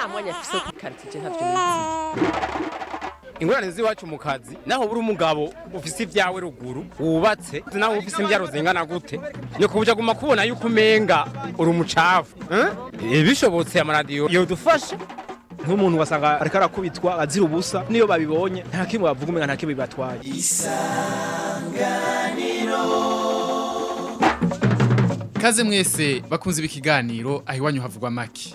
nta mwanya afise wo kwikarikije ntavyo nizi ingorane z'iwacu mu kazi naho buri umugabo ufise ibyawe ruguru wubatse naho ufise imbyaro zingana gute ni kubuja guma kubona yuko umenga uri umucafu eh? bishobotse amaradiyo yodufasha nk'umuntu wasanga ariko arakubitwa azira ubusa niyo babibonye nta kimwe bavuga umenga nta kimwe bibatwaye Kaze mwese bakunze ibikiganiro aho iwanyu havugwa maki.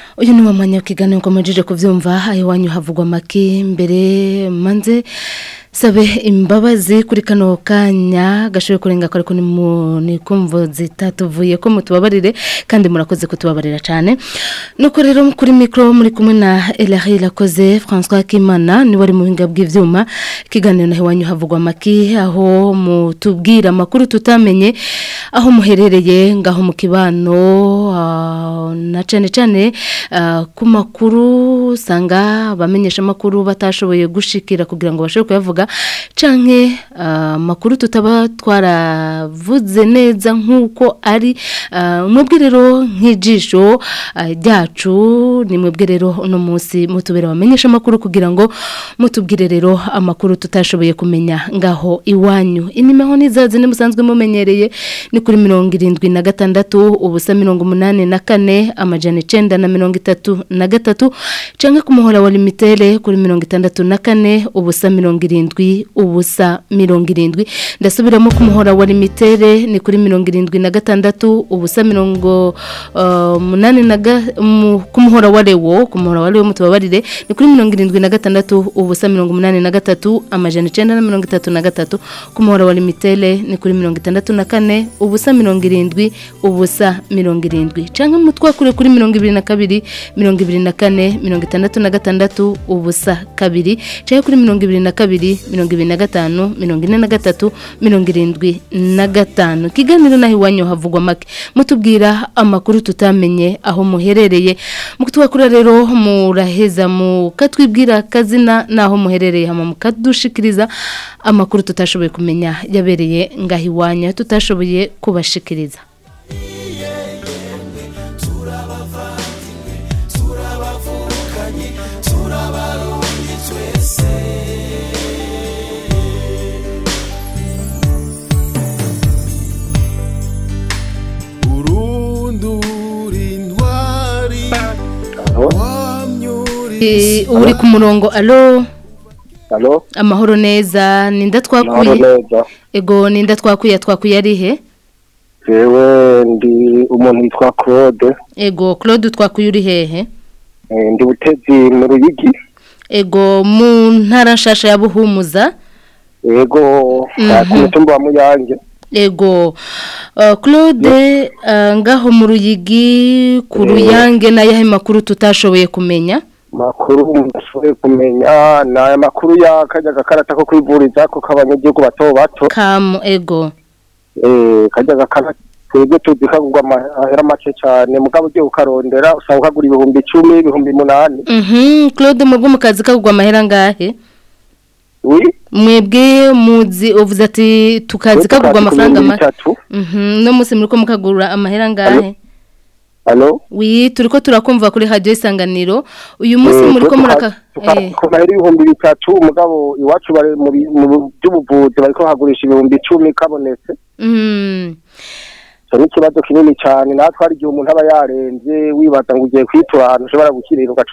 Uyu ni mwanya w'ikiganiro nkomejeje kuvyumva ayo wanyu havugwa make mbere manze sabe imbabazi kuri kano kanya gashoboye kurenga ko ariko ni kumvo zitatuvuye ko mutubabarire kandi murakoze kutubabarira cyane nuko rero kuri mikro muri kumwe na Elari Lakoze François Kimana ni wari mu binga bw'ivyuma. Ikiganiro naho wanyu havugwa make aho mutubwira amakuru tutamenye aho muherereye ngaho mu kibano ah, na cyane cyane ah, ku makuru usanga abamenyesha amakuru batashoboye gushikira kugira ngo bashobore kuyavuga. Canke ah, amakuru tutaba twaravuze neza nk'uko ari ah, mwebwe rero nk'ijisho ah, ryacu ni mwebwe rero uno munsi mutubera abamenyesha amakuru kugira ngo mutubwire rero amakuru tutashoboye kumenya ngaho iwanyu. Inimeho nizazi ni musanzwe mumenyereye ni kuri mirongo irindwi na gatandatu ubusa mirongo umunani na kane amajana icenda na mirongo itatu na gatatu canke ku muhora wa limitere kuri mirongo itandatu na kane ubusa mirongo irindwi. Ubusa mirongo irindwi. Ndasubiramo ku muhora wa limitere ni kuri mirongo irindwi na gatandatu ubusa mirongo uh, munani na ku muhora wa rewo ku muhora wa rewo mutubabarire ni kuri mirongo irindwi na gatandatu ubusa mirongo umunani na gatatu amajana icenda na mirongo itatu na gatatu. Ku muhora wa limitere ni kuri mirongo itandatu na kane ubusa mirongo irindwi ubusa mirongo irindwi. Canke mutwakure kuri mirongo ibiri na kabiri mirongo ibiri na kane mirongo itandatu na gatandatu ubusa kabiri. Canke kuri mirongo ibiri na kabiri mirongo ibiri na gatanu mirongo ine na gatatu mirongo irindwi na gatanu. Ikiganiro naho iwanyu havugwa make. Mutubwira amakuru tutamenye aho muherereye. Mukutwakura rero muraheza mukatwibwira akazina n'aho muherereye. Hama mukadushikiriza amakuru tutashoboye kumenya yabereye ngaho iwanyu tutashoboye kubashikiriza. Uri ku murongo. Alo amahoro neza. Ninda twakuye ego ninda twakuye twakuye ari he? Jewe ndi umuntu witwa Claude, ego claude twakuye uri hehe? Eh, ndi butezi mu Ruyigi. ego mu ntara nshasha ya buhumuza. Yego, Mhm. ku mutumba wa Muyange. ego. Uh, claude uh, ngaho mu ruyigi ku ruyange n'ayahe makuru tutashoboye kumenya? Makuru mushoboye kumenya ni aya makuru ya kajya gakarata ko kwivuriza ko k'abanyagihugu bato bato. kamu ego. Eh, kajya gakarata twebwe tuzi kagurwa amahera make cyane mugabo ugiye ukarondera usanga ukagura ibihumbi icumi ibihumbi munani. Mhm claude mu kazi kagurwa amahera ngahe? Wi mwebwe muzi uvuze ati tukazi kagurwa amafaranga make mhm no musi muriko mukagura amahera ngahe? Halo wi turiko turakumva kuri radio isanganiro. Uyu munsi muriko muraka eh. ku mahera ibihumbi bitatu umugabo iwacu bari mu by'ubuvuzi bariko hagurisha ibihumbi icumi kabonetse. Mm ni ikibazo kinini cyane natwe hari igihe umuntu aba yarenze wibaza ngo ugiye kwitura ahantu ushobora gukirira ugaca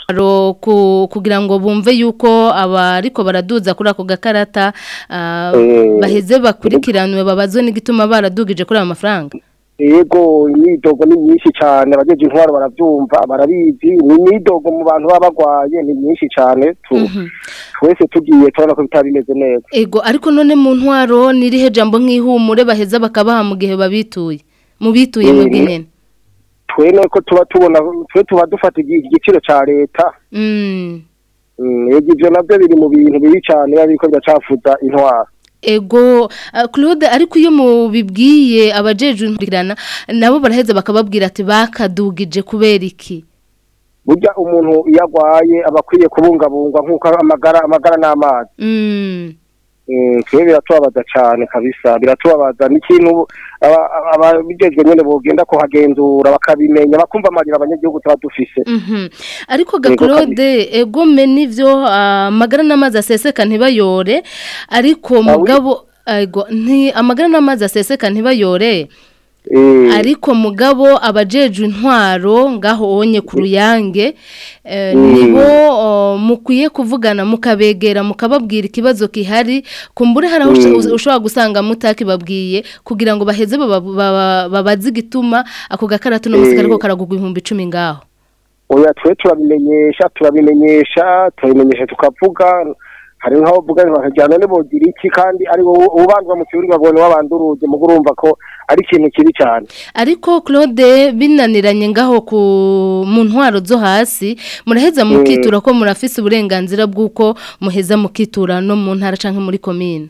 kugira ngo bumve yuko abariko baraduza kuri ako gakarata ah, Eh. baheze bakurikiranwe babazwe n'igituma baradugije kuri ayo mafaranga. Yego imyidogo ni myinshi cyane abajeje intwaro barabyumva barabizi ni imyidogo mu bantu baba bagwaye ni myinshi cyane tu- twese tugiye turabona ko bitaba bimeze neza. Ego ariko none mu ntwaro nirihe jambo nk'ihumure baheza bakabaha mu gihe babituye? Mu bituye mu Mhm. bw'inene twene ko tuba tubona twe tuba dufata igi- igiciro cya leta. Mm. Mm, yego ivyo navyo biri mu bintu bibi cyane biba biriko biracafuza intwaro. Ego ah, Claude ariko iyo mubibwiye abajejwe inkurikirana nabo baraheza bakababwira ati bakadugije kubera iki burya umuntu iyo agwaye aba akwiye kubungabungwa nk'uko amagara amagara n'amazi. Mm, twe biratubabaza cyane kabisa biratubabaza. N'ikintu aba- ababijejwe nyene bogenda kuhagenzura bakabimenya bakumva amarira abanyagihugu tuba dufise. Mhm. ariko gaklode egome nivyo amagara n'amazi aseseka ntibayore. Ariko mugabo ego nti amagara n'amazi aseseka ntibayore. Eh, ariko mugabo abajejwe intwaro ngaho ku ruyange eh, Mm. nibo oh, mukwiye kuvugana mukabegera mukababwira ikibazo kihari kumbure hari aho ushobora gusanga mutakibabwiye kugira ngo baheze baba- baba- babaze igituma ako gakaratu no Eh. musikara ko karagugwa ibihumbi icumi ngaho oya twe turabimenyesha turabimenyesha turabimenyesha tukavuga hari nk'aho bavuga bakajyana none bogira iki kandi ari wowe ubandwa mu kibuga babone wabanduruje mu urumva ko ari ikintu kibi cyane. Ariko claude binaniranye ngaho ku mu ntwaro zo hasi muraheza mukitura ko murafise uburenganzira bw'uko muheza mukitura no mu ntara cyangwa muri komine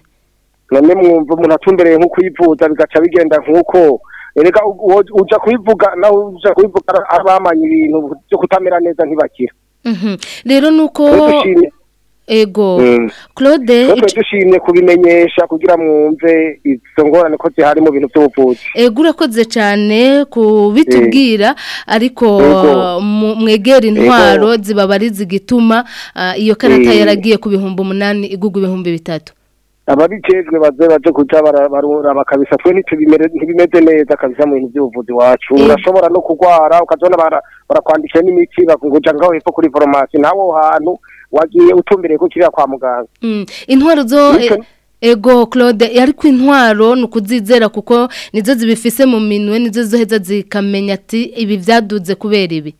none mwumva umuntu atumbereye nko kuyivuza bigaca bigenda nk'uko. Erega u- uwo- uja kubivuga nawe uja kubivuga ari abamanye ibintu byo kutamera neza ntibakira Mhm. rero nuko ego Mm. claude dushimye kubimenyesha kugira mwumve izo ngorane ko zihari mu bintu by'ubuvuzi ego urakoze cyane kubitubwira ariko Ego. mu- mwegera intwaro zibabariza igituma ah, iyo karata Eh. yaragiye ku bihumbi umunani igugwa ibihumbi bitatu ababijejwe baze baje kuja bara- baruraba kabisa twe ntitubimere- ntibimeze neza kabisa mu bintu by'ubuvuzi wacu Mm. urashobora no kurwara ukazona bara- barakwandikira n'imiti bakunguja ngaho hepfo kuri farumasi nawe hantu wagiye utumbereye ko kirira kwa muganga. Mm, intwaro zo ego claude ariko intwaro ni ukuzizera kuko nizo zibifise mu minwe nizo zoheza zikamenya ati ibi byaduze kubera ibi.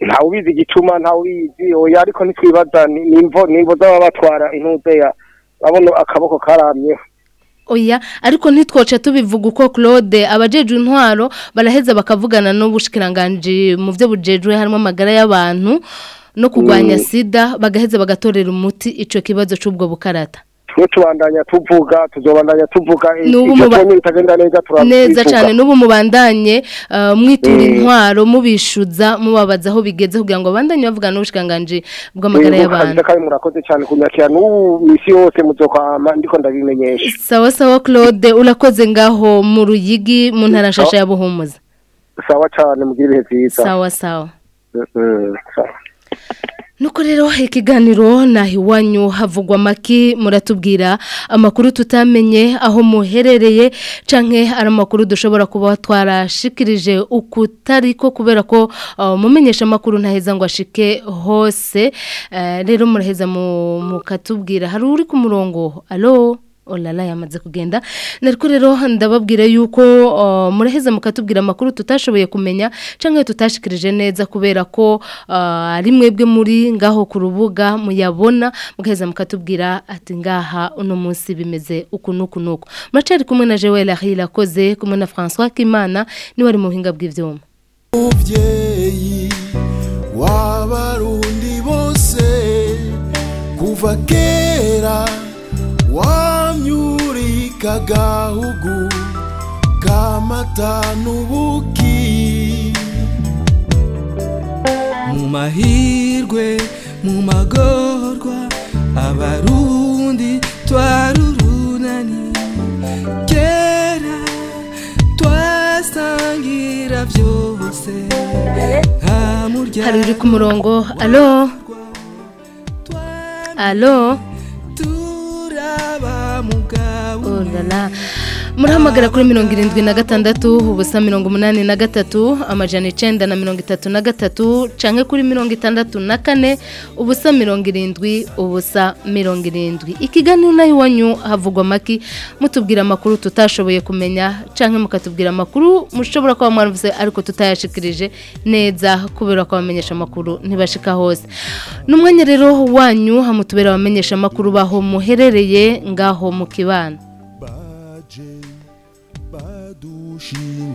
Ntawe ubizi igituma ntawe ubizi. Oya ariko ntitwibaza ni- nimvo nimvo z'aba batwara intuzeya babona akaboko karamyeho oya ariko ntitwoce tubivuga uko claude abajejwe intwaro baraheza bakavugana n'ubushikiranganji mu byo bujejwe harimo amagara y'abantu. No kurwanya sida bagaheza bagatorera umuti ico kibazo c'ubwo bukarata. Twe tubandanya tuvuga tuzobandanya tuvuga icyo bitagenda neza neza cyane n'ubu mubandanye uh, mwitura Mm. intwaro mubishuza mubabaza aho bigeze kugira ngo bandanye bavugana n'ubushikiranganji bw'amagara Yego, y'abantu. kandi murakoze cyane kunyakira n'ubu misi yose muzokwama ndiko ndabimenyesha. Sawa sawa claude urakoze ngaho mu ruyigi mu ntara nshasha ya buhumuza. Sawa cyane mugire ibihe byiza. Sawa Mm, sawa. Nuko rero ikiganiro? Naho iwanyu havugwa amaki muratubwira amakuru tutamenye aho muherereye canke ari amakuru dushobora kuba twarashikirije ukutari ko kubera ko uh, mumenyesha amakuru ntaheza ngo ashike hose. Eh, rero muraheza mu- mukatubwira. Hari uri ku murongo? Alo olala yamaze kugenda. Nariko rero ndababwira yuko uh, muraheza mukatubwira amakuru tutashoboye kumenya canke tutashikirije neza kubera ko uh, ari mwebwe muri ngaho ku rubuga muyabona mugaheza mukatubwira ati ngaha uno munsi bimeze uku nuku nuku. Muracari kumwe na Joel Ahila koze kumwe na François Kimana ni wari mu buhinga bw'ivyuma. Muvyeyi w'abarundi bose kuva kera wamyurika gahugu kamata n'ubuki. Mu mahirwe mu magorwa abarundi twarurunani. Kera twasangira byose nta muryango hari uri ku murongo. Alo alo là. murahamagara kuri mirongo irindwi na gatandatu ubusa mirongo umunani na gatatu amajana icenda na mirongo itatu na gatatu canke kuri mirongo itandatu na kane ubusa mirongo irindwi ubusa mirongo irindwi. Ikiganiro na yo iwanyu havugwa amaki mutubwira amakuru tutashoboye kumenya canke mukatubwira amakuru mushobora kuba mwaruvuze ariko tutayashikirije neza kubera ko abamenyesha amakuru ntibashika hose. N'umwanya rero wanyu hamutubera abamenyesha amakuru baho muherereye ngaho mu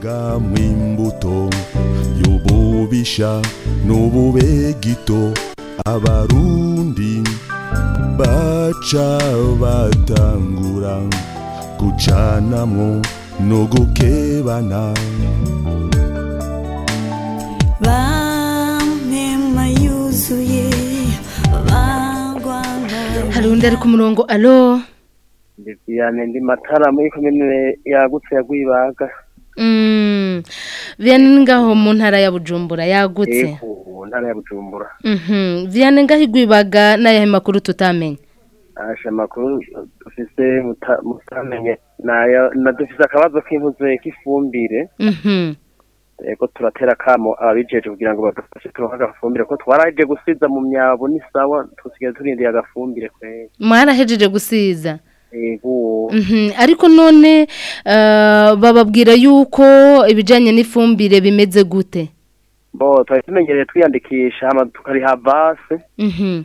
kibano dushinga mw'imbuto y'ububisha n'ubube gito abarundi baca batangura gucanamwo no gukebana yuzuye hari undi ari ku murongo alo Viviane ndi matara muri komine yagutse ya Mm, Vianney ngaho mu ntara ya Bujumbura yagutse. ego ntara ya Bujumbura Mhm. Vianney ngaho igwibaga n'ayahe makuru tutamenye. asha makuru dufise muta- mutamenye dufise akabazo k'impuzu k'ifumbire Mhm. ego turatera kamo ababijeje kugira ngo badufashe turonke agafumbire ko twaraje gusiza mu myabo ni sawa tusigaye turindiye agafumbire kweri Mwarahejeje gusiza. Mhm. Ariko none uh, bababwira yuko ibijanye n'ifumbire bimeze gute? bo twari tumenyereye twiyandikisha tukariha base Mhm.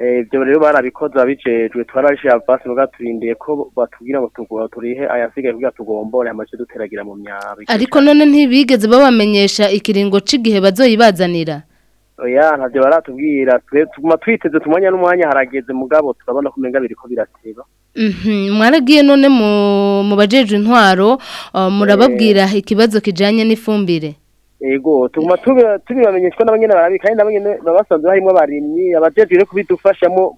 Eh, ibyo rero barabikoze abijejwe twararishije avasi muga turindiye ko batubwira ngo turihe ayasigaye kugira tugombore amace duteragira mu myabo Ariko none ntibigeze babamenyesha ikiringo c'igihe bazoyibazanira. oya ntavyo baratubwira tuguma twiteze tumwanya n'umwanya harageze mugabo turabona ko umenga biriko birateba. Mwaragiye none mu bajeje intwaro uh, murababwira ikibazo kijanye n'ifumbire. ego tuguma tubi- tubibamenyeshwa n'abanyene barabika kandi n'abanyene baba basanzwe harimwo abarimyi abajejwe rero kubidufashamo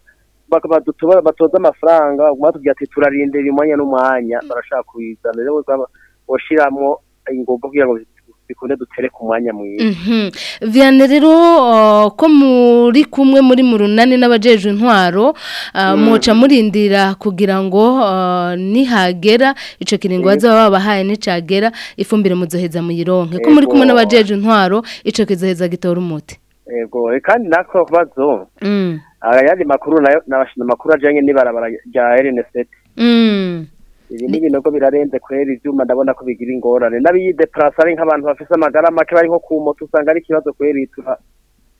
batoza amafaranga baguma batubwira ati turarindira umwanya n'umwanya barashaka kubizana. Rero boshiramwo inguvu kugira ngo bikunde dutere ku mwanya mwiza Mhm. Vianney rero ko muri kumwe muri mu runani n'abajeje intwaro uh, muca murindira kugira ngo nihagera ico kiringo bazaba babahaye nicagera ifumbire muzoheza muyironke ko muri kumwe n'abajeje intwaro ico kizoheza gitora umuti. ego eh, kandi nako kubazo Mm. ayandi makuru na yo nabashina makuru ajanye n'ibarabara rya RNST Mm. Ibi ni ibinogo birarenze kwera ivyuma ndabona ko bigira ingorane. N'abiyideplasa ari nk'abantu bafise amagara make bari nko ku moto usanga ari ikibazo kwera itura.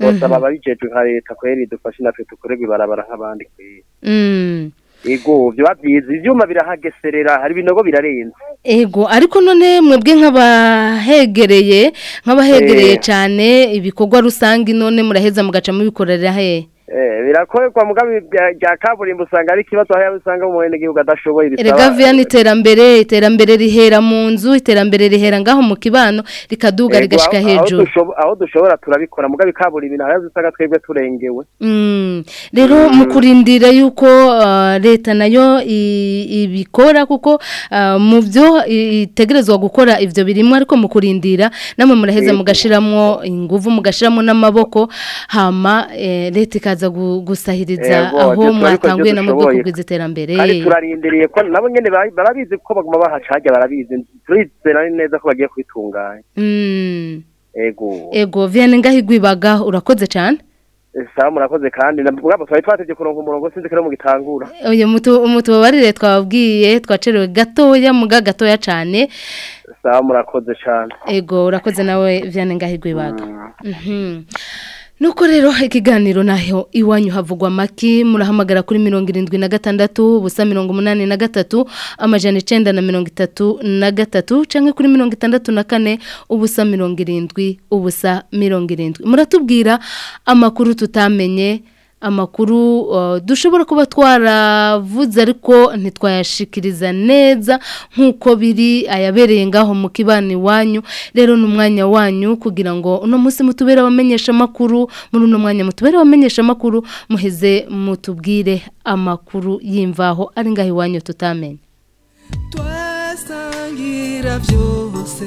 Bosaba ababijejwe nka leta kwera idufashe natwe tukorerwe ibarabara nk'abandi kwera. Mm. ego vyoba vyiza ivyuma birahageserera hari ibinogo birarenze. Ego ariko none mwebwe nk'abahegereye nk'abahegereye Eh. cyane ibikorwa rusange none muraheza mugaca mubikorera he? Eh, birakorerwa mugabe bya- kaburimbo usanga ari ikibazo aho usanga mu mwene gihugu adashoboye Erega vya ni iterambere iterambere rihera mu nzu iterambere rihera ngaho mu kibano rikaduga aho hejuru. aho dushobora turabikora mugabe kaburimbo naho usanga twebwe turengewe. Mm, rero mu kurindira yuko uh, leta na yo ibikora kuko uh, mu byo itegerezwa gukora ivyo birimo ariko mu kurindira namwe muraheza Yego. mugashiramwo inguvu mugashiramwo n'amaboko hama eh, leta gu- gusahiriza aho mwatanguye ibyo namwe bwo dushoboye. kugwiza iterambere kandi turarindiriye ko nabo nyene bari- barabizi ko baguma bahacaja barabizi. Turizera neza ko bagiye kubitunganya Mm, ego. Ego. Viane ngahigwibaga urakoze cyane? Sawa murakoze kandi. Nabwo twari twatevye kuronka umurongo sinzi ko rero mugitangura. Uyu mutu umutubabarire twabwiye twacerewe gatoya muga gatoya cyane. Sawa murakoze cane ego urakoze nawe viane ngahigwibaga. Mhm. Nuko rero ikiganiro naho iwanyu havugwa maki murahamagara kuri mirongo irindwi na gatandatu ubusa mirongo umunani na gatatu amajana icenda na mirongo itatu na gatatu canke kuri mirongo itandatu na kane ubusa mirongo irindwi ubusa mirongo irindwi. Muratubwira amakuru tutamenye amakuru uh, dushobora kuba twaravuze ariko ntitwayashikiriza neza nk'uko biri ayabereye ngaho mu kibani wanyu rero ni umwanya wanyu kugira ngo uno munsi mutubere abamenyesha amakuru muri uno mwanya mutubere abamenyesha amakuru muheze mutubwire amakuru y'imvaho ari ngaho iwanyu tutamenye twasangira byose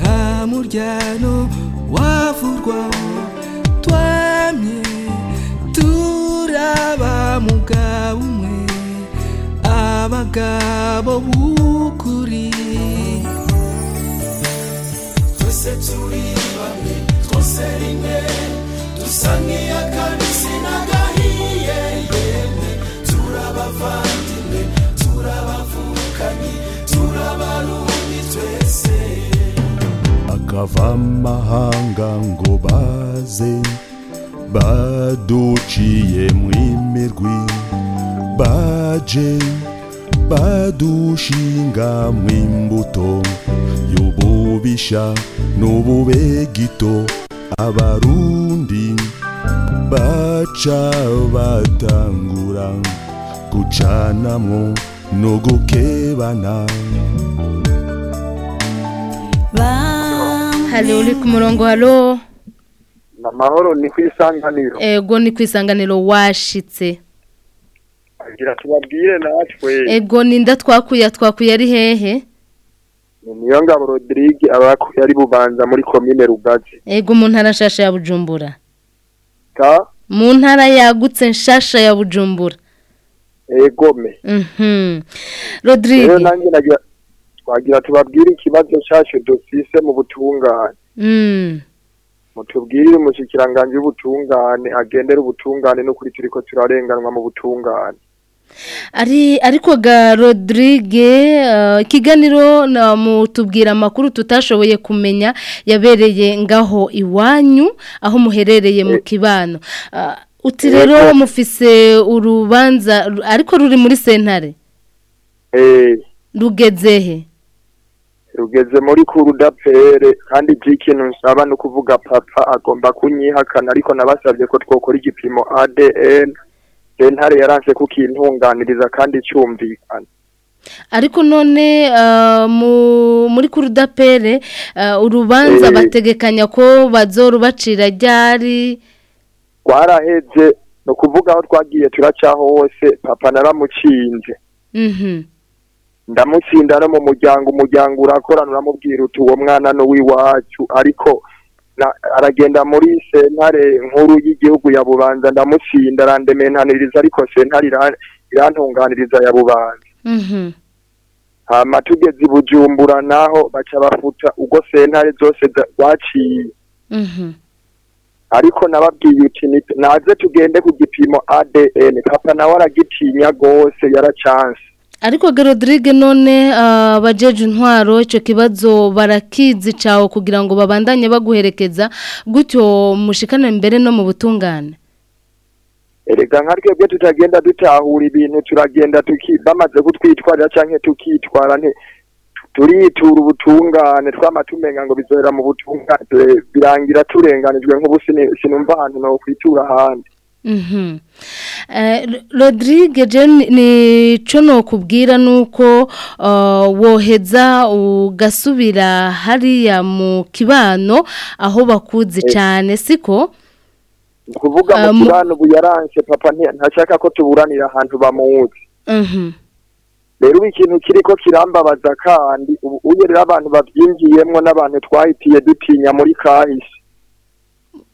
nta muryano wavurwa twamye turaba mugabo umwe abagabo buko ukuri twese turi bamwe twose rimwe dusa nk'iy'akabisi n'agahiye. Yemwe turabavandimwe turabavukanyi turabarundi twese. Akava amahanga ngo baze baduciye mu imirwi baje badushinga mu imbuto y'ububisha n'ububegito. Abarundi baca batangura. Gucanamwo no gukebana hari uri ku murongo halo. Amahoro ni ku isanganiro. Ego ni ku isanganiro washitse. Agira tubabwire natwe. Ego ninda twakuye twakuye ari hehe? Ni niyo ngabo Rodrigue abakuye ari bubanza muri komine Rugazi ego mu ntara nshasha ya bujumbura. Ka mu ntara yagutse nshasha ya bujumbura. Egome mhm. Rero rodrigue. nanjye nagira twagira tubabwire ikibazo cyacu dufise mu butungane. Mutubwire umushyikiranganje w'ubutungane agendera ubutungane n'ukuri turi ko turarenganwa mu butungane. Ari ariko ga rodrigue uh, ikiganiro na mutubwira amakuru tutashoboye kumenya yabereye ngaho iwanyu aho muherereye mu kibano. Uh, uti rero mufise urubanza ru- ariko ruri muri sentare? Eh. Rugezehe rugeze muri kurudapere kandi ikintu nsaba no kuvuga papa agomba kunyihakana ariko nabasabye ko twokora igipimo ADN sentare yaranse kukintunganiriza kandi cyumvikana. Ariko none uh, mu, muri kurudapere uh, urubanza Eh. bategekanya ko bazorubacira ryari? Twaraheze ni ukuvuga aho twagiye turaca hose papa naramucinze. Mhm. Ndamutsinda no mu muryango umuryango urakorana uramubwira uti uwo mwana ni uw'iwacu. Ariko na- aragenda muri sentare nkuru y'igihugu ya bubanza ndamutsinda arandementaniriza ariko sentare iran- irantunganiriza ya bubanza. Mhm hama tugeze i bujumbura naho baca bafuta ubwo sentare zose rwaciye mhm ariko nababwiye uti naze tugende ku gipimo ADN papa nawe aragitinya rwose yaracanse ariko Rodrigue none uh, bajeje intwaro ico kibazo barakizi cawo kugira ngo babandanye baguherekeza gutyo mushikane mbere no mu butungane. Erega nka twebwe tutagenda dutahura ibintu turagenda bamaze kutwitwarira canke tukitwara turitura ubutungane twama tumenga ngo bizohera mu butungane birangira turenganijwe nk'ubu sinumva ahantu no kwitura ahandi. Rodrigue je ni- nico nokubwira nuko uh, woheza ugasubira hariya mu kibano aho bakuzi cyane siko? Ah, mu kibano ubu yaranse papa ntashaka ko tuburanira ahantu bamuzi. Mhm. rero ubu ikintu kiriko kirambabaza kandi ubu rero abantu bavyinjiyemwo n'abantu twahitiye dutinya muri kahise.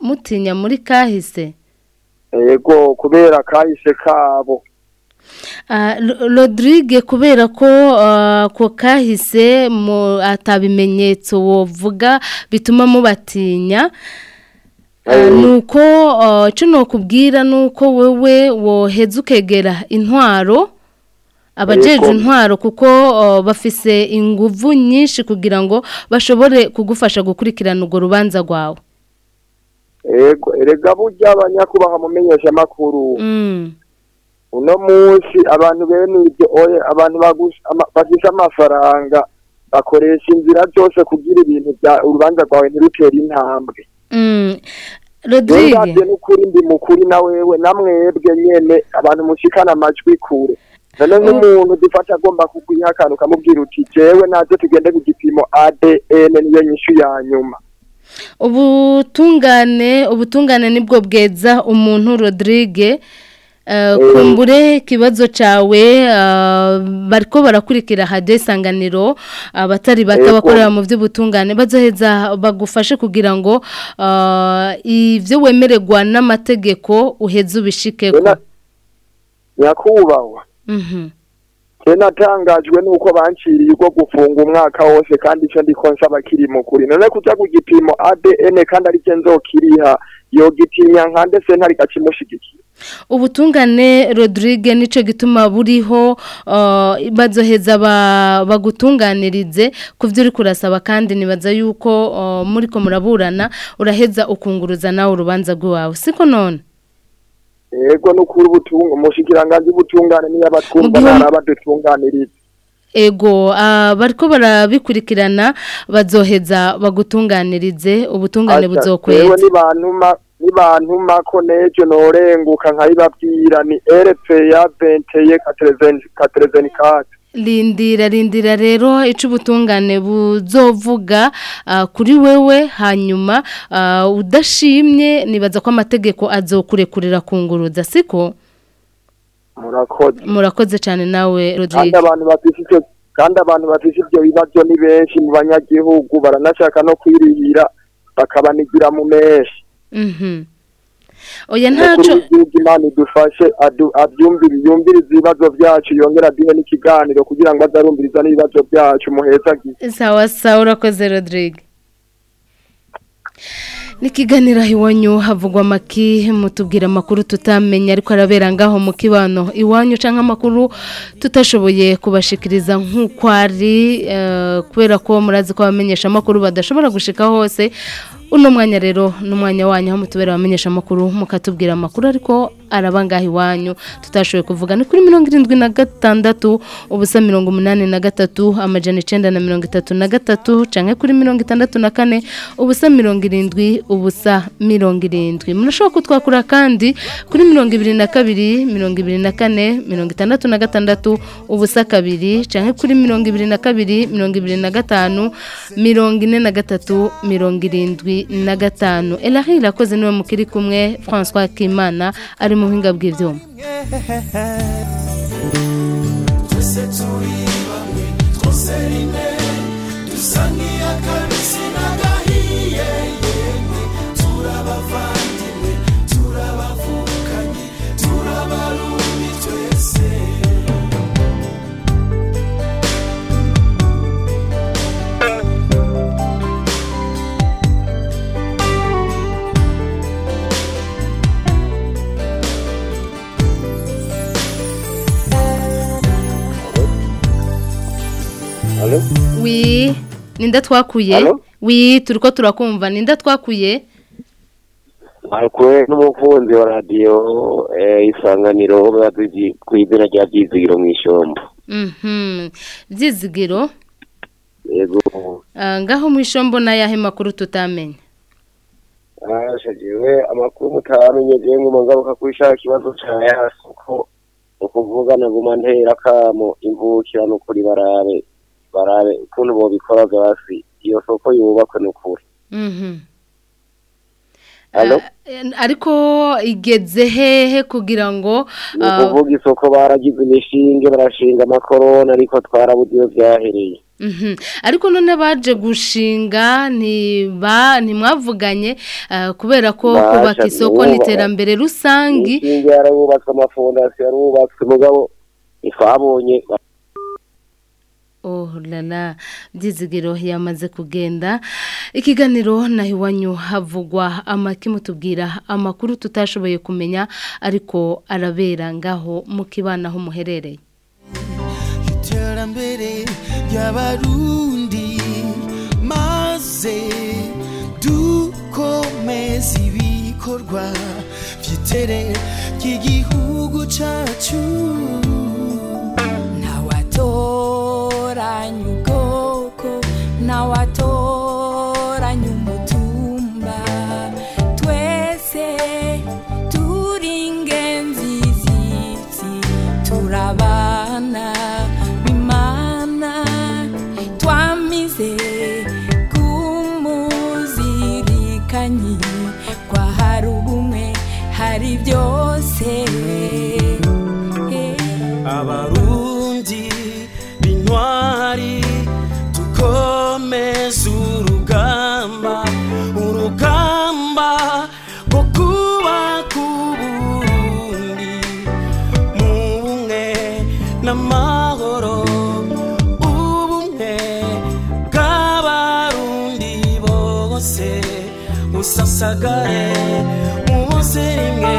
Mutinya muri kahise? Ego kubera kahise kabo. Ah, Ro- Rodrigue kubera ko ah, ko kahise atabimenyetso wovuga bituma mubatinya. Ah, nuko ah, ico nokubwira nuko wewe woheza ukegera intwaro abajeje Yego. intwaro kuko ah, bafise inguvu nyinshi kugira ngo bashobore kugufasha gukurikirana urwo rubanza rwawe. Erega burya abanyakubaha mumenyesha amakuru mm. uno munsi abantu bene ibyo oye abantu bafise amafaranga bakoresha inzira zose kugira ibintu bya urubanza rwawe ntirutere intambwe. Mm. Rodrigue. n'ukuri ndi mu kuri na wewe na mwebwe nyene abantu mushikana amajwi kure. None nk'umuntu dufata agomba kugwiha akantu kamubwira uti jewe naze tugende ku gipimo ADN niyo nyishu ya nyuma. Ubutungane ubutungane ni bwo bweza umuntu Rodrigue eh, kumbure ikibazo cawe eh, bariko barakurikira hade isanganiro abatari Yego. bakorera mu by'ubutungane bazoheza bagufashe kugira ngo eh, ivyo wemererwa n'amategeko uheze ubishikeko nyakubahwa Mhm. Natangajwe nuko banciriye ubwo gufunga umwaka wose kandi ico ndiko nsaba kiri mu kuri. None kuja ku gipimo ADN kandi ari je nzokiriha yogitinya nkande se ntari gacimushigikira. Ubutungane Rodrigue nico gituma buriho uh, bazoheza ba- bagutunganirize kuvyo uri kurasaba kandi nibaza yuko uh, muriko muraburana uraheza ukunguruza nawe urubanza rwawe siko none? Ego nukuri ubutunga umushikiranganji w'ubutungane niyo abatwumva ntarabadutunganiriza ego bariko barabikurikirana bazoheza bagutunganirize ubutungane buzokweza nibantuma nibantuma ko nejo norenguka nkabibabwira ni RPA 21 84 Lindira lindira rero ico ubutungane buzovuga uh, kuri wewe hanyuma uh, udashimye nibaza ko amategeko azokurekurira kunguruza siko murakoze. Murakoze cyane nawe Rodrigue. Kandi abantu bafise ivyo bibazo ni benshi mu banyagihugu baranashaka no kwirihira bakabanigira mu menshi. Mhm. Oya w'igihugu imana idufashe abyumvire yumvirize ibibazo byacu yongera aduhe n'ikiganiro kugira ngo azarumviriza n'ibibazo byacu muhezagize sawa sawa urakoze Rodrigue. Nikiganira iwanyu havugwa amaki mutubwira amakuru tutamenya ariko arabera ngaho mu kibano. Iwanyu canke amakuru tutashoboye kubashikiriza nk'uko ari eh, kubera ko murazi ko abamenyesha amakuru badashobora gushika hose uno mwanya rero n'umwanya wanyu aho mutubera abamenyesha amakuru mukatubwira amakuru ariko araba ngaho iwanyu? Tutashoboye kuvuga ni kuri mirongo irindwi na gatandatu ubusa mirongo umunani na gatatu amajana icenda na mirongo itatu na gatatu canke kuri mirongo itandatu na kane ubusa mirongo irindwi ubusa mirongo irindwi. Murashobora kutwakura kandi kuri mirongo ibiri na kabiri mirongo ibiri na kane mirongo itandatu na gatandatu ubusa kabiri canke kuri mirongo ibiri na kabiri mirongo ibiri na gatanu mirongo ine na gatatu mirongo irindwi. Na gatanu elahi irakoze ni we mukiri kumwe François Kimana ari mu buhinga bw'ivyuma twese turi bamwe twose dusa wi ninda twakuye? Wi turiko turakumva. Ninda twakuye? Markwe n'umukunzi wa radiyo eh, isanganiro ku izina rya Byizigiro mu ishombo mhm. Byizigiro? Yego. Ah, ngaho mu ishombo n'ayahe makuru tutamenya? Ashajiwe amakuru mutamenye je ngo ngaruka kwishaka ikibazo ca yasi ko ukuvuga naguma ntera kamo imvukira n'ukuri barabe. Barabe ukuntu bobikora basi iyo soko yubakwe n'ukuri mhm. Allo? Eh, ariko igeze hehe kugira ngo ni ah, ukuvuga isoko baragize imishinge barashinga amakorona ariko twarabuze iyo vyahereye Mhm. ariko none baje gushinga ntimwavuganye ah, kubera ko kubaka isoko n'iterambere rusangi. Imishinge yarubatswe amafondasiyo yarubatswe. Mugabo ntitwabonye. Oh lala byizigiro yamaze kugenda. Ikiganiro naho iwanyu havugwa amaki mutubwira amakuru tutashoboye kumenya ariko arabera ngaho mu kibana aho muherereye. Iterambere ry'abarundi maze dukomeze ibikorwa by'itere ry'igihugu cyacu. Ntawatoranya ubwoko ntawatoranya umutumba twese turi ingenzi z'isi turabana bimana twamize kumuzirikanyi kwa hari ubumwe hari byose. usagare umunsi rimwe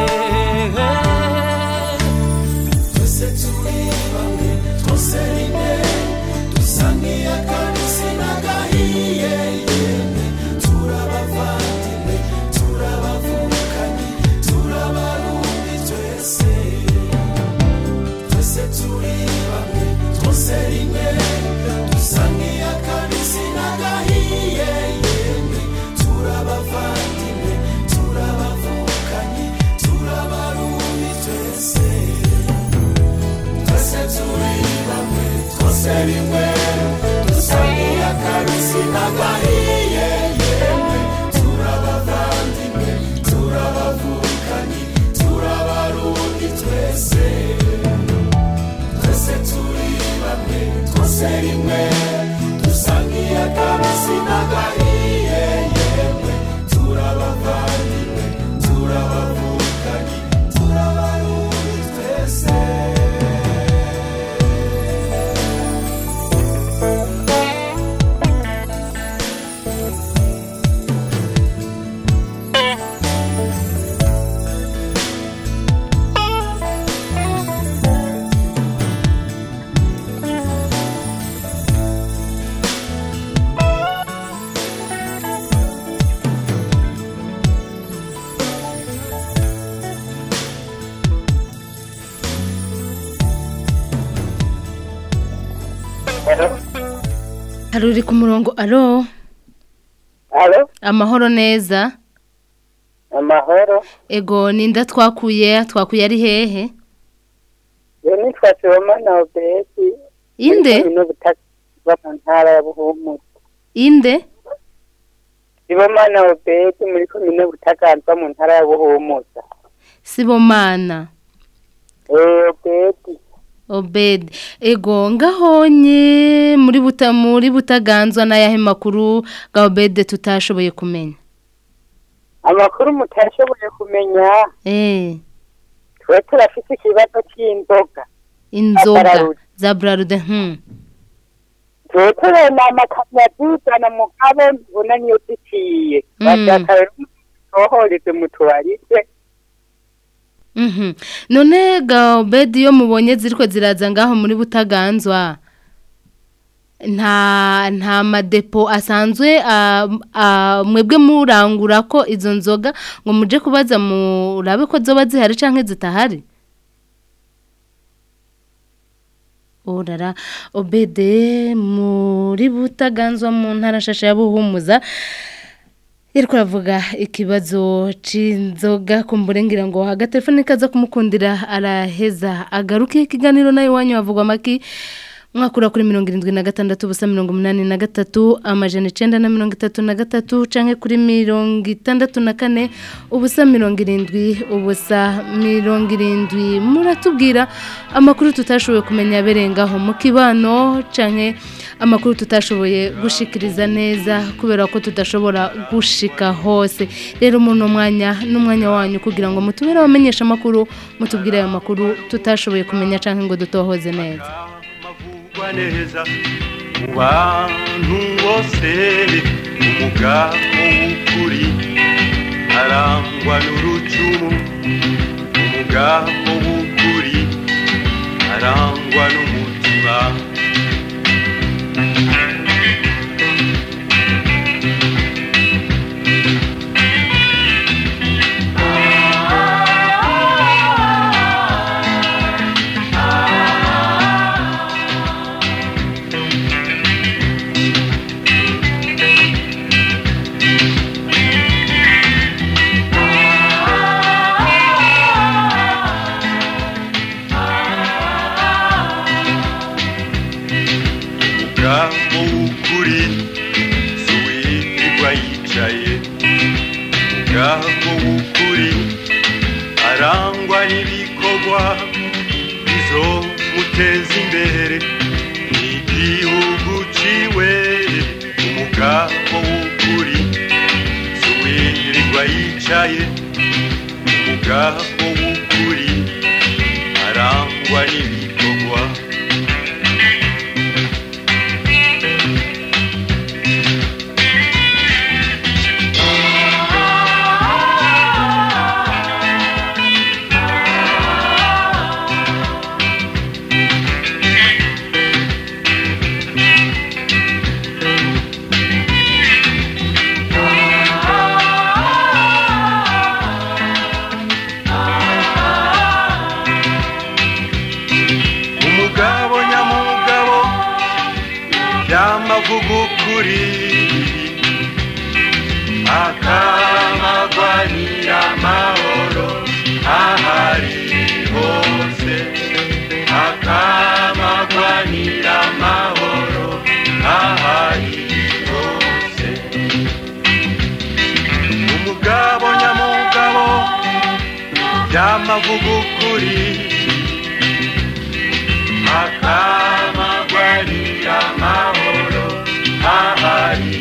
hari uri ku murongo alo Alo, amahoro neza amahoro. ego ninda twakuye twakuye ari hehe Iyo nitwa Sibomana Obedi. Inde? Mu ntara ya Buhumuza. inde Sibomana Obedi muri komine Butaganzwa mu ntara ya Buhumuza. sibomana Eh, Obedi. ego ngahonye muri buta muri butaganzwa n'ayahe makuru ga obedi tutashoboye kumenya Amakuru mutashoboye kumenya. eh Twe turafite ikibazo cy'inzoga. inzoga za burarude hmm Twe turena amakamyo azizana mu kabe mbona niyo ziciye. Mm. Bashaka rero mutohoreze mutubarire. Mhm. None ga obedi iyo mubonye ziriko ziraza ngaho muri butaganzwa. Nta nta madepo asanzwe mwebwe murangura ko izo nzoga ngo muje kubaza murabe ko zoba zihari canke zitahari? Orara obede muri butaganzwa mu ntara shasha ya buhumuza Yariko aravuga ikibazo c'inzoga kumburengira ngo agatelefone kaza kumukundira araheza. Agaruke ikiganiro na yo wanyu havugwa maki mwakura kuri mirongo irindwi na gatandatu ubusa mirongo umunani na gatatu amajana icenda na mirongo itatu na gatatu canke kuri mirongo itandatu na kane ubusa mirongo irindwi ubusa mirongo irindwi. Muratubwira amakuru tutashoboye kumenya yaberengaho mu kibano canke amakuru tutashoboye gushikiriza neza kubera ko tudashobora gushika hose. Rero muno mwanya n'umwanya wanyu kugira ngo mutubere abamenyesha amakuru mutubwire ayo makuru tutashoboye kumenya canke ngo dutohoze neza. Mu bantu bose umugabo w'ukuri. Arangwa n'urucumu umugabo w'ukuri. Arangwa n'umutima. Yicaye umugabo w'ukuri arangwa n'ibikorwa by'amavugo ukuri akamagwanira amahoro ahari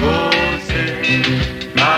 hose akamagwanira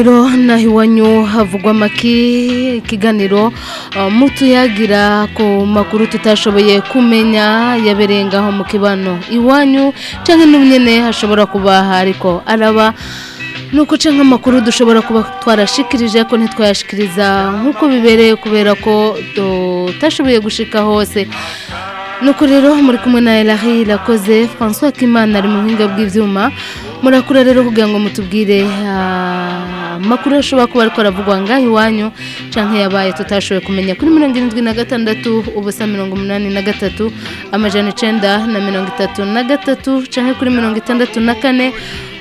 ikiganiro naho iwanyu havugwa amaki ikiganiro uh, mutuyagira ku makuru tutashoboye kumenya yabereye ngaho mu kibano. Iwanyu cyangwa n'ubunyene hashobora kuba ariko araba nuko cyangwa amakuru dushobora kuba twarashikirije ko ntitwayashikiriza nk'uko bibereye kubera ko tutashoboye gushika hose. Nuko rero muri kumwe na Elahi irakoze François Kimana ari mu buhinga bw'ibyuma murakura rero kugira ngo mutubwire ah, amakuru ashobora kuba ariko aravugwa ngaho iwanyu cyangwa yabaye tutashoboye kumenya kuri mirongo irindwi na gatandatu ubusa mirongo umunani na gatatu amajana icenda na mirongo itatu na gatatu cyangwa kuri mirongo itandatu na kane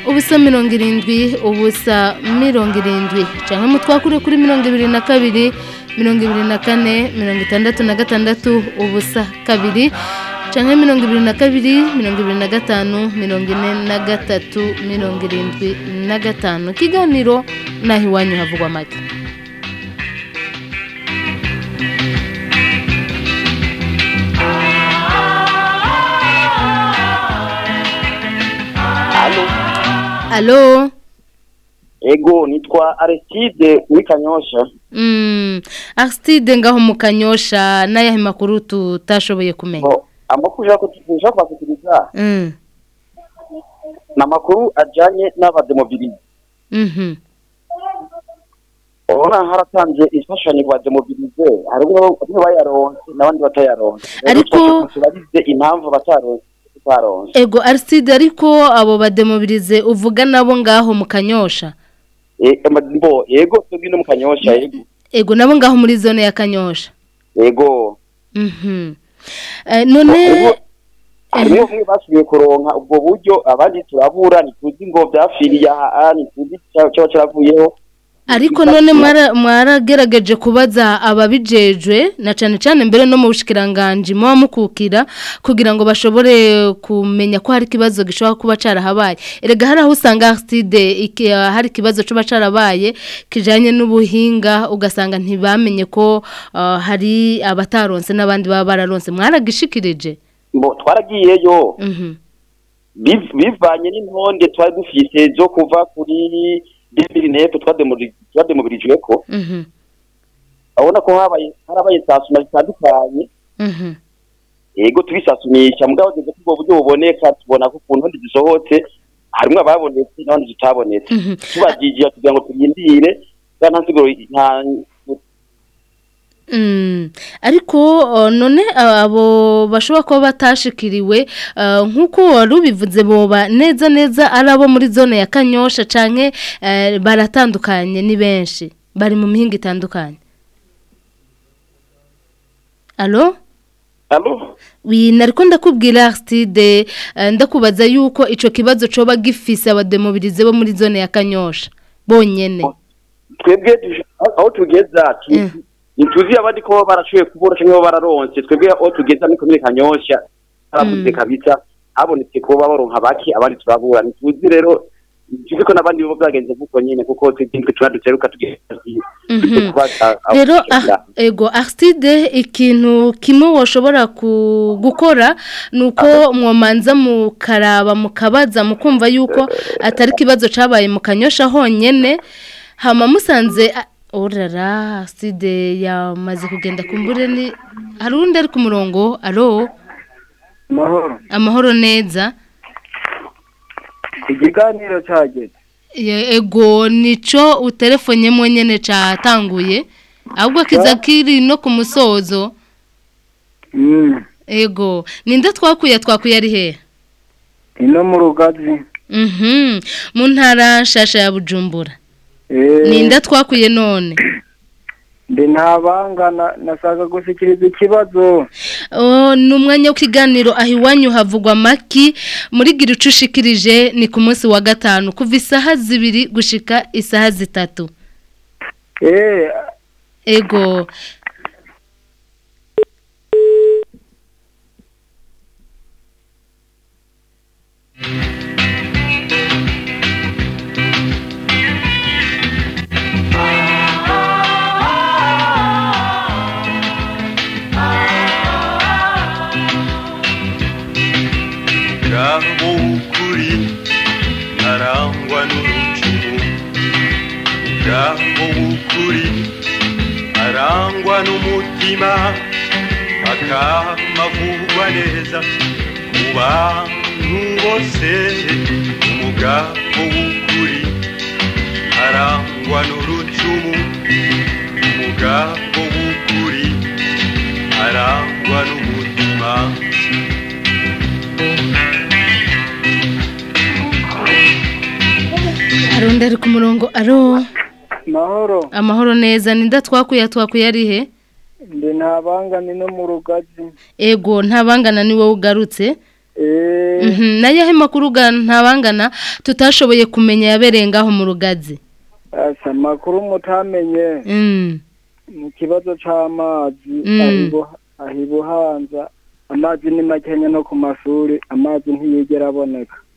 ubusa mirongo irindwi ubusa mirongo irindwi. Cyangwa mutwakure kuri mirongo ibiri na kabiri mirongo ibiri na kane mirongo itandatu na gatandatu ubusa kabiri. Cyangwa mirongo ibiri na kabiri mirongo ibiri na gatanu mirongo ine na gatatu mirongo irindwi na gatanu. Ikiganiro naho iwanyu havugwa amata alo ego nitwa Aristide w'Ikanyosha Mm, Aristide ngaho mu kanyosha n'ayahe makuru tutashoboye kumenya. Amakuru ushaka kwakutiriza Mm, ni amakuru ajyanye n'abademobilize mhm. urabona haratanze imfashanyo ku bademobilize hari bamwe bayaronse n'abandi batayaronse. Ariko- turabize impamvu bataronse ego Aristide ariko abo bademobirize uvuga nabo ngaho mu kanyosha? Eh, ema- mbo ego twebwe no mu kanyosha ego. Ego nabo ngaho muri zone ya kanyosha? Ego. Mhm. Eh, none harimo bamwe basubiye kuronka ubwo buryo abandi turabura ntituzi ngo byafiriye aha ntituzi icya- cyaba cyaravuyeho ariko none mwara- mwaragerageje kubaza ababijejwe na cyane cyane mbere no mu bushikiranganje muba mukukira kugira ngo bashobore kumenya ko hari ikibazo gishobora kuba carahabaye erega hari aho usanga Aristide iki- hari ikibazo coba carabaye kijanye n'ubuhinga ugasanga ntibamenye ko ah, hari abataronse n'abandi baba bararonse. Mwaragishikirije? Mbo twaragiyeyo. Mhm. Biv- bivanye n'intonde twari dufite zo kuva kuri debiri nefu twademobirijwe ko Mhm. abona ko habaye harabaye sasuma zitandukanye Mhm. yego tubisasumisha mugabo tugeze kubwo buryo buboneka tubona ko ku ntonde zisohotse harimo ababonetse n'abandi zitabonetse Mhm. tubagigira kugira ngo turindire nta nsiguro nta. Ariko uh, none uh, abo bashobora kuba batashikiriwe uh, nk'uko wari ubivuze boba neza neza ari abo muri zone ya kanyosha uh, baratandukanye ni benshi. Bari mu mihinga itandukanye. Alo Alo? wi nariko ndakubwira Arstide eh, ndakubaza yuko ico kibazo coba gifise abademobilize bo muri zone ya Kanyosha. Bonyene. Twebwe aho tugeza tu- ntituzi abandi ko barashoboye kubura cyangwa bararonse. Twebwe aho tugeza ni komine kanyosha baravuze kabisa habonetse ko babaronka bake abandi turabura. Ntituzi rero tuzi ko n'abandi bo byagenze kuko nyine kuko twebwe tuba duteruka tugenda Mhm. rero ah, ego Arstide ikintu kimwe woshobora ku- gukora nuko mwomanza mukaraba mukabaza mukumva yuko atari kibazo cabaye mu kanyosha honyene hama musanze orara Arstide yamaze kugenda kumbure ni hari undi ari ku murongo? Alo? Amahoro. Amahoro neza. Ikiganiro cyageze. Ego nico uterefonyemo nyene catanguye? Ahubwo kiza kiri no ku musozo. Ego ninde twakuye twakuye ari he? Ino mu rugazi. Mhm. Mu ntara nshasha ya bujumbura. Ninde twakuye none? Ndi ntabangana nashaka gushyikiriza ikibazo. Oh, ni umwanya w'ikiganiro aho iwanyu havugwa amaki. Muri gira ushikirije ni ku munsi wa gatanu. Kuva isaha zibiri gushika isaha zitatu. Ego. ngabo w'ukuri arangwa n'umutima akamavugwa neza. Mu bantu bose umugabo w'ukuri arangwa n'urucumu. Umugabo w'ukuri arangwa n'umutima. Ari ku murongo aro mahoro. Amahoro neza ninde twakuye twakuye ari he? Ndi ntabangana ino mu rugazi. Ego ntabangana ni wowe ugarutse. Eee Mhm, na yo ahe makuru ga ntabangana tutashoboye kumenya yabereye ngaho mu rugazi. Asa amakuru mutamenye. Mm. ni ikibazo c'amazi Mm. ahibu- ahibuhanza amazi ni makenya no ku mashuri amazi ntiyigera aboneka. Mm.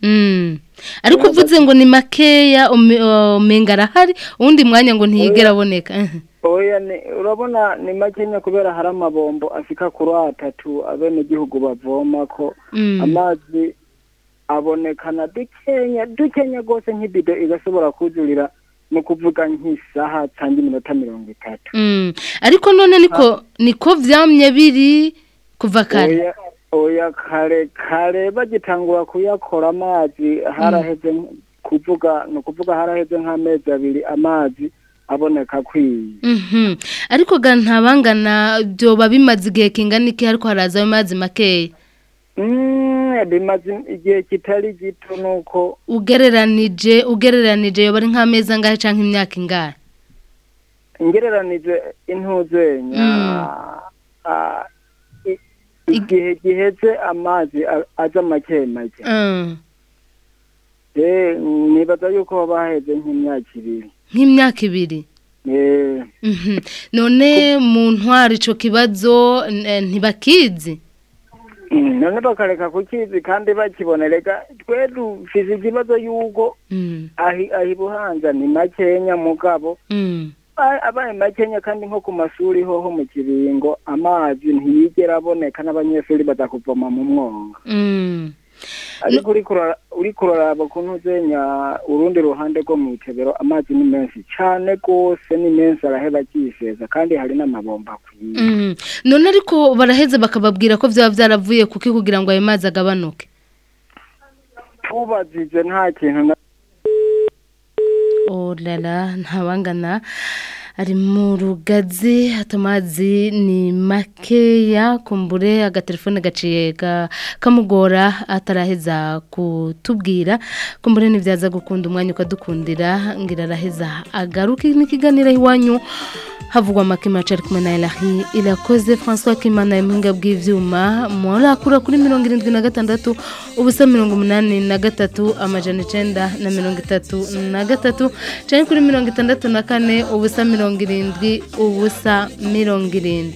Ariko uvuze ngo ni makeya umenga arahari uwundi mwanya ngo ntiyigera aboneka urabona ni makenya kubera hari amabombo ashika kuri atatu abenegihugu bavoma ko Mm. amazi abonekana dukenya dukenya rwose nk'ibido igashobora kuzurira ni ukuvuga nk'isaha cyangwa iminota mirongo itatu. Mm. ariko none niko niko vyamye biri kuva kare. Oya kare kare bagitangura kuyakora amazi haraheze nk- kuvuga ni ukuvuga haraheze nk'amezi abiri amazi aboneka akwiye Mhm. ariko ga ntabangana byoba bimaze igihe kingana iki ariko haraza ayo mazi makeya Mm, bimaze igihe kitari gito nuko ugereranije ugereranije yoba ari nk'amezi angahe canke imyaka ingahe? Ngereranije intuzenya ah, i- igihe giheze amazi aza make make. Mm. Eh, nibaza yuko haba haheze nk'imyaka ibiri. Nk'imyaka ibiri? Eh, Mhm. none mu ntwari ico kibazo ntibakizi? Mm, none bakareka kukizi kandi bakibonereka twe dufise ikibazo yuko Mm. ahi buhanza ni makenya mugabo. Abaye makenya kandi nko ku mashuri hoho mu kiringo amazi ntiyigera aboneka n'abanyeshuri baza kuvoma mu mwonga Mm. ariko uriko ura- uriko uraraba ukuntu uzenya urundi ruhande rwo mu itebero amazi ni menshi cane rwose ni menshi araheba akiseza kandi hari n'amabomba akwiye Mm. none ariko baraheze bakababwira ko vyaba vyaravuye kuki kugira ngo ayo mazi agabanuke tubajije nta kintu na oh lala ntabangana ari mu rugazi atamazi ni makeya kumbure agatelefone gaciye ga- kamugora ataraheza kutubwira. Kumbure nivyaza gukunda umwanya ukadukundira ngira araheza agaruke. N'ikiganiro iwanyu havugwa makima cari kumwe na Elahi irakoze François Kimana impinga bw'ivyuma. Murakura kuri 76 ubusa 83 amajana 9 na 33 canke kuri 64 ubusa 70 ubusa 70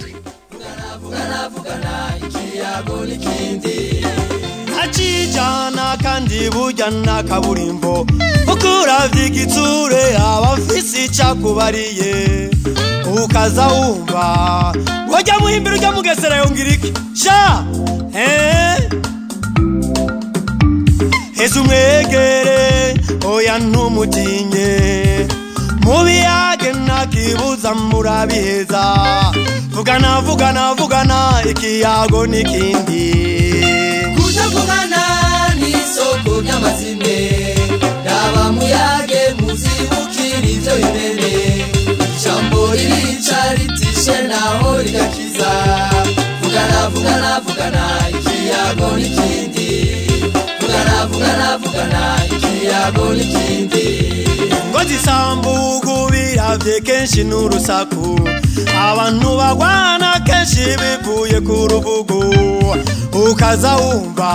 ntacijana kandi burya na kaburimbo kuko uravye igitsure aba afise icakubariye ukaza wumva wajya muhimbira ujya mugesera yongera iki sha heza umwegere oya ntumutinye mubiyage ntakibuza murabiheza vugana vugana vugana ikiyago n'ikindi kutavugana n'isoko ry'amazime raba muyage muzibukira ibyo bimene ijambo ririca ritishe naho rigakiza. Vugana vugana vugana ikiyago n'ikindi vugana vugana vugana ikiyago n'ikindi ngo zisambugu biravye kenshi n'urusaku abantu bagwana kenshi bivuye ku rubugu ukaza wumva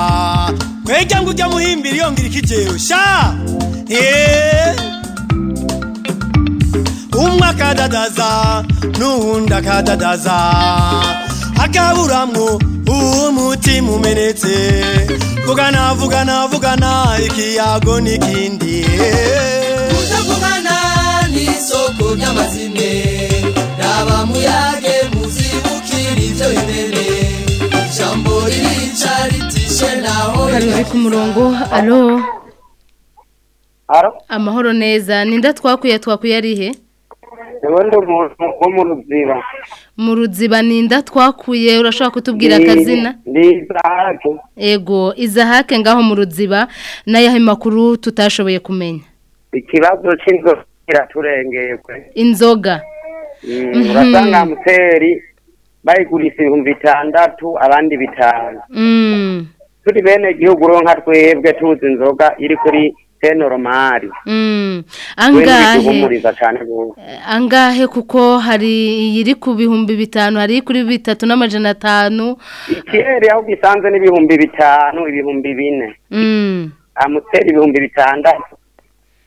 kwega ngo ujya muhimbira yongera ikijewe sha! Eh. umwe akadadaza n'uwundi akadadaza akaburamwo umutima umenetse vugana vugana vugana ikiyago n'ikindi. Kutavugana n'isoko ry'amazime. Raba muyage muzibukira ibyo bimene. Ijambo ririca ritishe naho hari uri ku murongo? Alo? Amahoro neza. Ninda twakuye twakuye arihe ubundi umuntu wo mu ruziba mu ruziba ninda twakuye urashobora kutubwira akazina? ni izahake ego izahake ngaho mu ruziba n'ayahe makuru tutashoboye kumenya. Ikibazo cy'inzoga kiraturengeye kwe. Inzoga. Mm, Mhm. urasanga muteri bayigurisha ibihumbi bitandatu abandi bitanu. Mm, turi bene gihugu ronka twebwe tuzi inzoga iri kuri tenoromari mm. angahe rwose. Angahe kuko hari iyiri ku bihumbi bitanu hari kuri bitatu n'amajana atanu. Ikirere aho gisanze n'ibihumbi bitanu ibihumbi bine. Mm, amuteri ibihumbi bitandatu.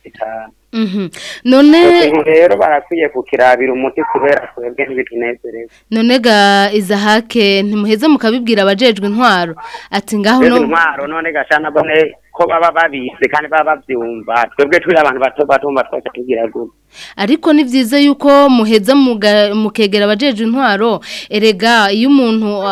Bitanu mhm. none rero barakwiye kukirabira umuti kubera twebwe ntibitunezereza none ga izahake ntimuheze mukabibwira abajejwe intwaro. Ati ngaho no intwaro none gashana bone ko baba babizi kandi baba bavyumva twebwe turi abantu bato bato mba twese tugira gutya ariko ni byiza yuko muheza mukegera abajejwe intwaro. Erega iyo umuntu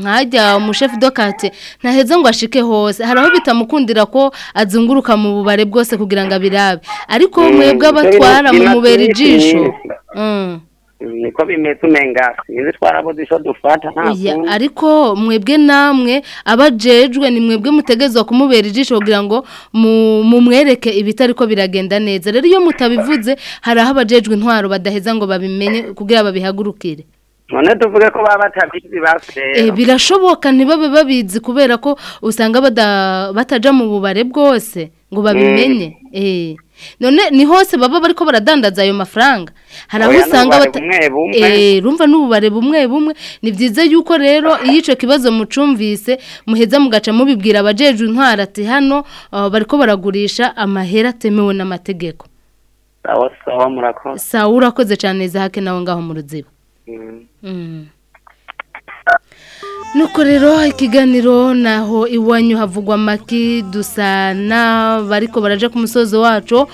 nkajya umushefu dokate ntaheza ngo ashike hose. Hari aho bitamukundira ko azunguruka mu bubare bwose kugira ngo abirabe. Ariko Mm, mwebwe abatwara mu mubera ijisho. bina- Mm. Niko bimeze umenga. Sinzi twarabuze ico dufata nta kundi. ariko mwebwe namwe abajejwe ni mwebwe mutegezwa kumubera ijisho kugira ngo mu- mumwereke ibitari ko biragenda neza. Rero iyo mutabivuze hari aho abajejwe intwaro badaheza ngo babimenye kugira babihagurukire. None tuvuge ko baba batabizi Eh, bafrero birashoboka ntibabe babizi kubera ko usanga bataja mu bubare bwose ngo babimenye. Eh. None ni hose baba bariko baradandaza ayo mafaranga. Hari aho usanga eh rumva n'ububare bumwe bumwe. Ni byiza yuko rero iyo ico kibazo mucumvise muheza mugaca mubibwira abajejwe intwara ati hano ah, bariko baragurisha amahera atemewe n'amategeko. Sawa sawa murakoze. Sawa urakoze cyane zahake nawe ngaho mu ruziba. Mm. Mm. Nuko rero ikiganiro naho iwanyu havugwa amaki dusa n'abariko baraja ku musozo wacu.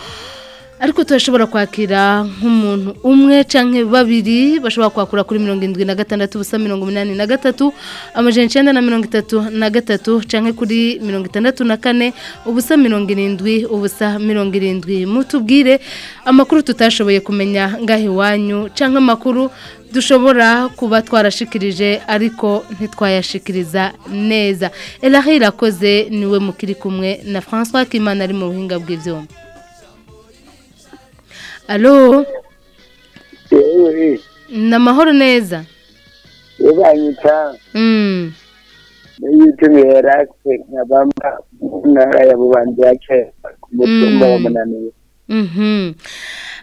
Ariko turashobora kwakira nk'umuntu umwe canke babiri bashobora kwakura kuri mirongo indwi na gatandatu ubusa mirongo umunani na gatatu amajana icenda na mirongo itatu na gatatu canke kuri mirongo itandatu na kane ubusa mirongo irindwi ubusa mirongo irindwi. Mutubwire amakuru tutashoboye kumenya ngaho iwanyu canke amakuru dushobora kuba twarashikirije ariko ntitwayashikiriza neza. Elahi irakoze ni we mukiri kumwe na François Kimana ari mu buhinga bw'ivyuma. Alo ni amahoro neza? Iyo banyita Mm. niyitumiye rakwe nkabamba mu ntara ya bubanza ya kera ku mutumba wa Mm. munaniro. Mhm.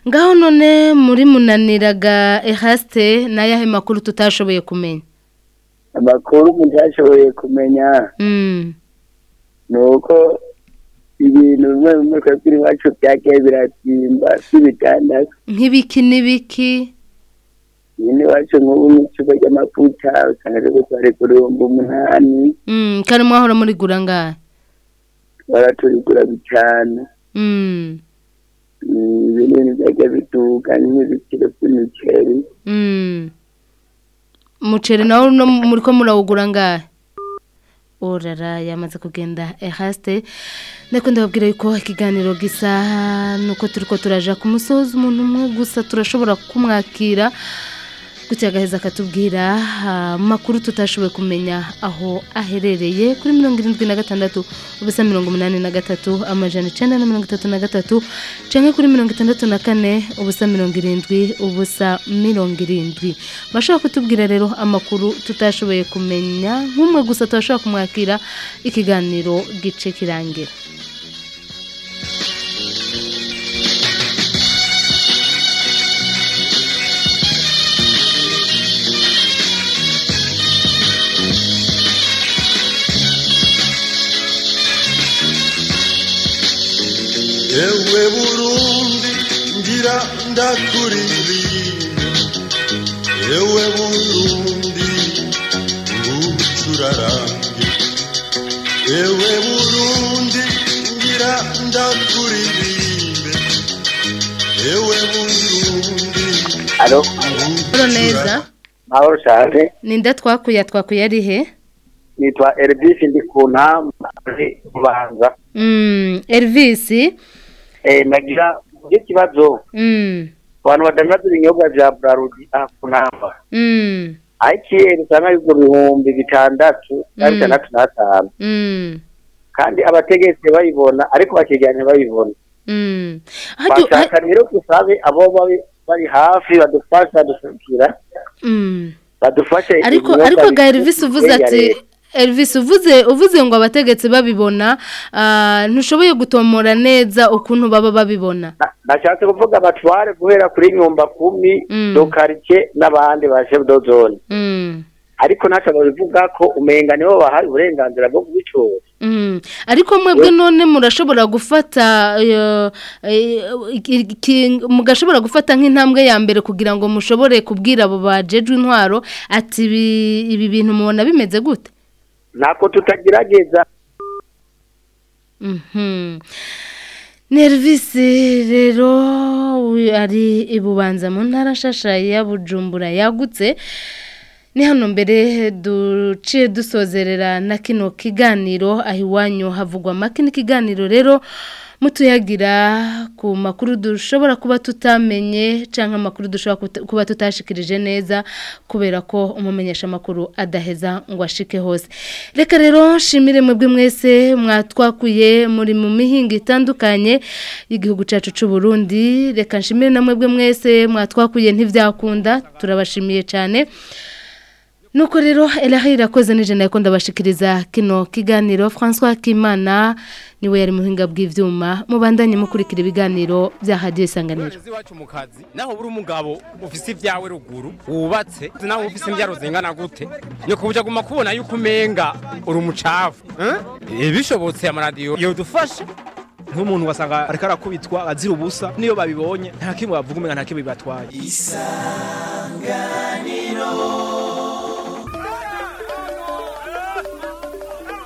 Ngaho none muri munaniraga ehaste n'ayahe makuru tutashoboye kumenya? Amakuru mutashoboye kumenya. Mm. ni uko ibintu bimwe bimwe twebwe iwacu byagiye biratimba by'ibitandatu nk'ibiki n'ibiki? Nyine iwacu nk'ubu n'ikigo ry'amavuta usanga rero twari ku bihumbi umunani. Mm, kari mwahora muri gura ngahe baraturigura bitanu Ibinini byagiye biduga nk'ibiciro by'imiceri umuceri nawo no muri ko murawugura ngahe orara yamaze kugenda. Ehaste ndeko ndababwira yuko ikiganiro gisa nuko turiko turaja ku musozi umuntu umwe gusa turashobora kumwakira. Gutya agaheza akatubwira amakuru tutashoboye kumenya aho aherereye kuri mirongo irindwi na gatandatu ubusa mirongo umunani na gatatu amajana icenda na mirongo itatu na gatatu canke kuri mirongo itandatu na kane ubusa mirongo irindwi ubusa mirongo irindwi. Bashobora kutubwira rero amakuru tutashoboye kumenya nk'umwe gusa turashobora kumwakira ikiganiro gice kirangira. Ewe burundi ngira ndakuririmba ewe burundi ngucurarange ewe burundi ngira ndakuririmbe ewe burundi alo? Neza. Mahoro cyane ninda twakuya twakuye ari he? Nitwa Elvis ndi ku ntamba ari kubanza Mm, eh nagira ikibazo Mm. abantu badandaza ibinyobwa vya Brarudi aha ku ntamba Mm. IKL usanga yuko bihumbi bitandatu na Mm. bitandatu n'atanu kandi abategetsi bayibona ariko bakijyanye bayibona bashaka rero dusabe abo bari hafi badufasha badusukira. Badufashe ariko ariko ga bifite Elvis uvuze ati. Elvis uvuze uvuze ngo abategetsi babibona ah, ntushoboye gutomora neza ukuntu baba babibona nashatse kuvuga abatware guhera kuri nyumba kumi Mm. dokarike n'abandi ba chef de zone Mm. ariko ntacyo babivuga ko umenga nibo bahaye uburenganzira bwo kubicuruza Mm. ariko mwebwe none murashobora gufata eh, eh, mugashobora gufata nk'intambwe ya mbere kugira ngo mushobore kubwira abo bajejwe intwaro ati ibi bintu mubona bimeze gute ntako tutagerageza Mhm. Nervisi rero ari ibubanza mu ntara shasha ya Bujumbura yagutse ni hano mbere duciye dusozerera na kino kiganiro aho iwanyu havugwa make n'ikiganiro rero mutuyagira ku makuru dushobora kuba tutamenye cyangwa amakuru dushobora kuba tutashikirije neza kubera ko umumenyesha amakuru adaheza ngo ashike hose. Reka rero nshimire mwebwe mwese mwatwakuye muri mu mihinga itandukanye y'igihugu cyacu cy'u Burundi. Reka nshimire na mwebwe mwese mwatwakuye ntibyakunda turabashimiye cyane nuko rero Elahi irakoze nije na yo ndabashikiriza kino kiganiro. François Kimana ni we yari muhinga bw'ivyuma. Mubandanye mukurikira ibiganiro bya Radio Isanganiro. Nzi wacu mu kazi naho buri umugabo ufise ibyawe ruguru wubatse naho ufise imbyaro zingana gute. Ni kubuja guma kubona yuko umenga uri umucafu eh? Bishobotse amaradiyo yodufasha nk'umuntu wasanga ariko arakubitwa azira ubusa niyo babibonye. Nta kimwe bavuga umenga nta kimwe bibatwaye. Isanganiro.